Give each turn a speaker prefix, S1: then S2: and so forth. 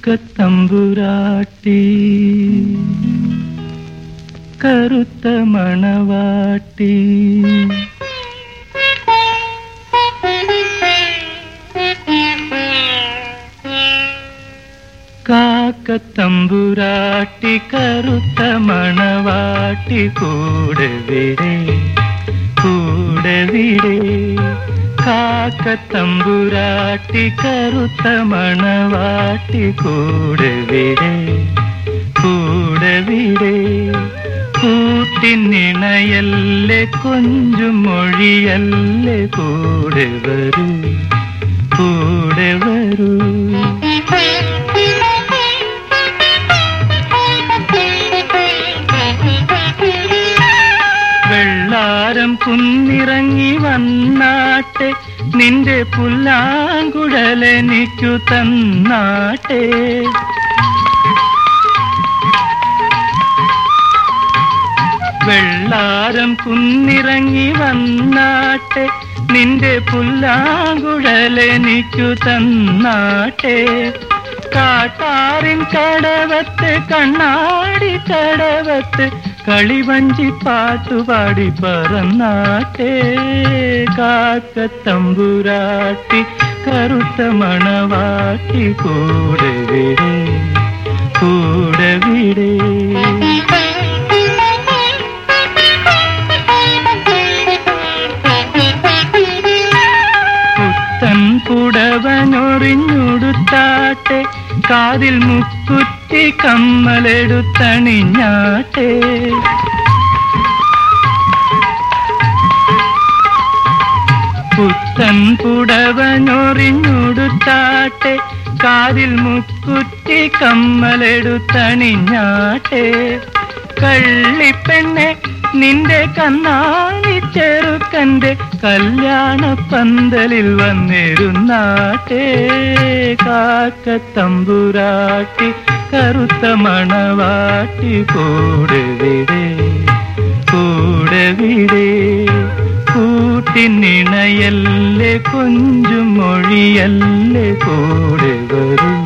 S1: കാക്കത്തമ്പുരാട്ടി കറുത്ത മണവാട്ടി കാക്കത്തമ്പുരാട്ടി കറുത്ത മണവാട്ടി കൂടെ വിടെ കൂടെ വിടെ കാക്കത്തമ്പുരാട്ടി കറുത്ത മണവാട്ടി കൂടെ വിടെ കൂടെ വിടെ കൂട്ടിനിണയല്ലേ കൊഞ്ചും മൊഴിയല്ലേ കൂടെ വരൂ? കൂടെ വരൂ. വെള്ളാരം കുന്നിറങ്ങി വന്നാട്ടെ നിന്റെ പുല്ലാങ്കുഴലെനിക്കു തന്നാട്ടെ. വെള്ളാരം കുന്നിറങ്ങി വന്നാട്ടെ. നിന്റെ പുല്ലാങ്കുഴലെനിക്കു തന്നാട്ടെ. കാട്ടാറിൻ കടവത്ത് കണ്ണാടി കടവത്ത് കളിവഞ്ചി പാട്ടുപാടി പറന്നാട്ടെ കാക്കത്തമ്പുരാട്ടി കറുത്ത മണവാട്ടി കൂടെ വിടേ കൂടെ വിടേ. പുത്തൻ പുടവനൊറിഞ്ഞുടുത്താട്ടെ കാതിൽ മുക്കുറ്റി കമ്മലെടുത്തണിഞ്ഞാട്ടെ. പുത്തൻ പുടവനൊറിഞ്ഞുടുത്താട്ടെ. കാതിൽ മുക്കുറ്റി കമ്മലെടുത്തണിഞ്ഞാട്ടെ. കള്ളിപ്പെണ്ണെ നിന്റെ കണ്ണാണി ചെറുക്കന്റെ കല്യാണ പന്തലിൽ വന്നിരുന്നാട്ടെ. കാക്കത്തമ്പുരാട്ടി കറുത്ത മണവാട്ടി കൂടെ വിടെ കൂടെ വിടെ. കൂട്ടിനിണയല്ലേ കൊഞ്ചും മൊഴിയല്ലേ കൂടെ വരൂ കൂടെ വരൂ.